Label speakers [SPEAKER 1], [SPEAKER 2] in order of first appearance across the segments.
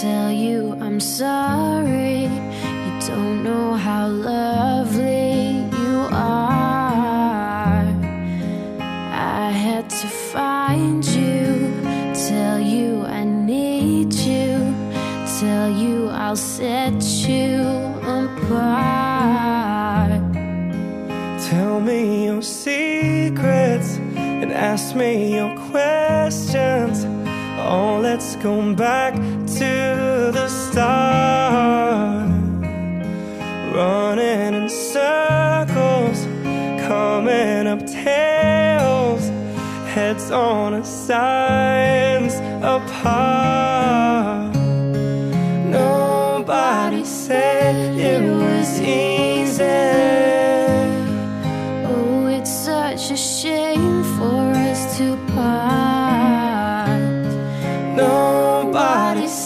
[SPEAKER 1] tell you I'm sorry. You don't know how lovely you are. I had to find you, tell you I need you, tell you I'll set you apart.
[SPEAKER 2] Tell me your secrets and ask me your questions. Oh, let's go back to the start. Running in circles, coming up tails, heads on a sides apart. Nobody said it was easy.
[SPEAKER 1] Oh, it's such a shame for us to part.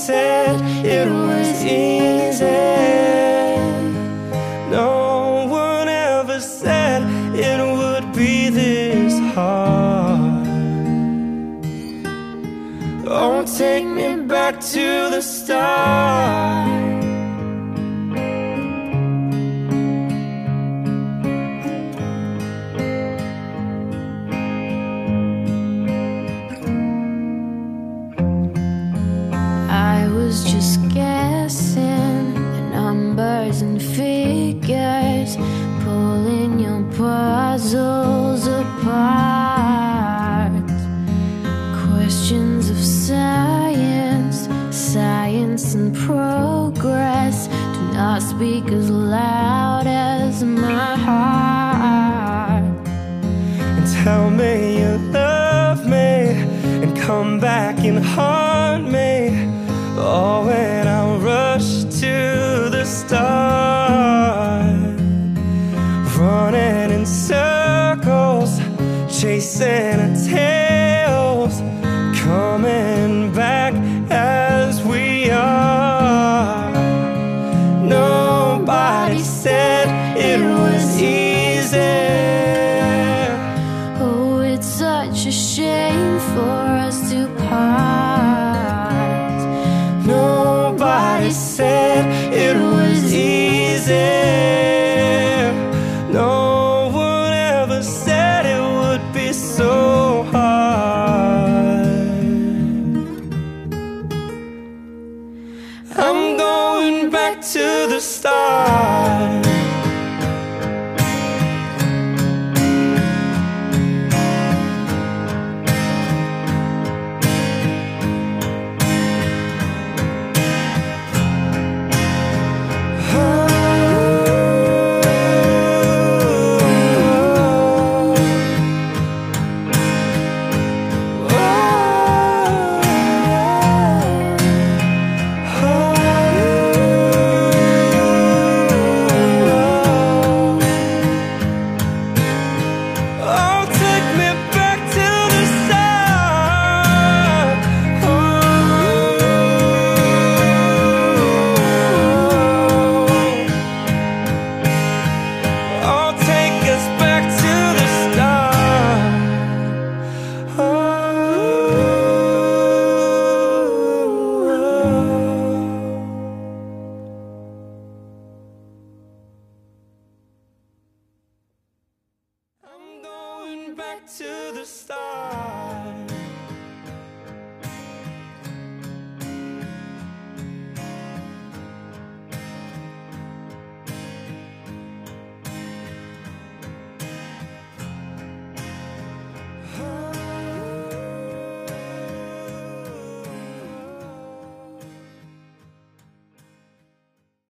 [SPEAKER 2] Said it was easy. No one ever said it would be this hard. Oh, take me back to the start.
[SPEAKER 1] Just guessing the numbers and figures, pulling your puzzles apart. Questions of science, science and progress do not speak as loud
[SPEAKER 2] chasing our tails, coming back as we are. Nobody said I'm going back to the start. To the start.